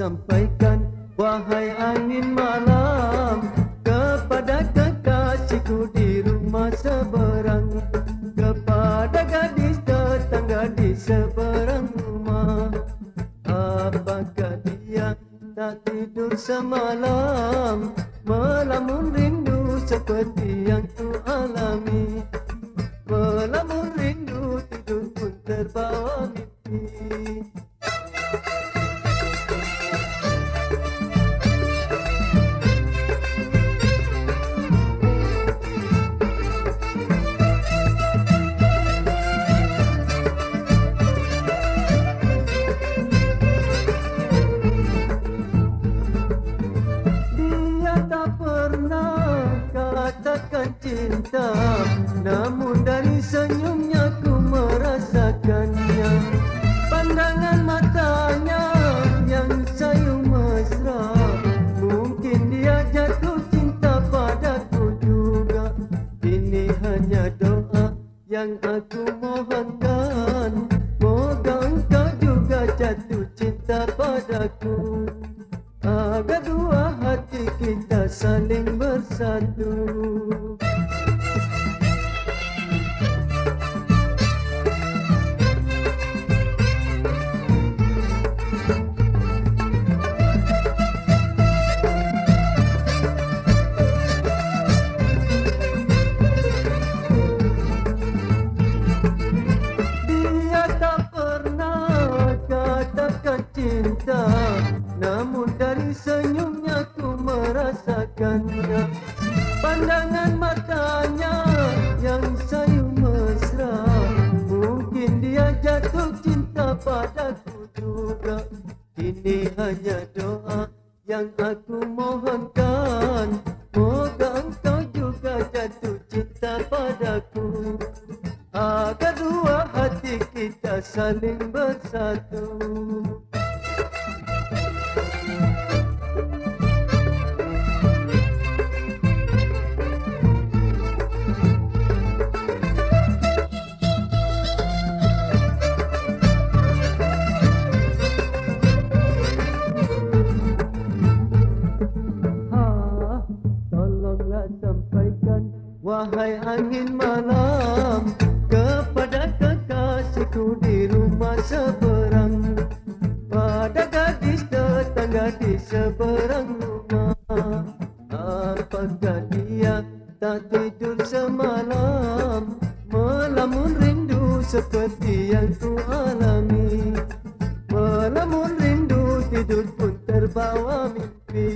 sampaikan wahai angin malam kepada kekasihku di rumah seberang kepada gadis tetangga di seberang rumah. Apakah dia tak tidur semalam? Melamun rindu seperti yang ku cinta Namun dari senyumnya ku merasakannya. Pandangan matanya yang sayu mesra. Mungkin dia jatuh cinta padaku juga. Ini hanya doa yang aku mohonkan. Moga engkau juga jatuh cinta padaku. Agar dua hati kita saling bersatu Namun dari senyumnya ku merasakannya. Pandangan matanya yang sayu mesra. Mungkin dia jatuh cinta padaku juga. Ini hanya doa yang aku mohonkan. Moga engkau juga jatuh cinta padaku. Agar dua hati kita saling bersatu angin malam kepada kekasihku di rumah seberang. Pada gadis tetangga di seberang rumah. Apakah dia tak tidur semalam. Melamun rindu seperti yang ku alami. Melamun rindu tidur pun terbawa mimpi.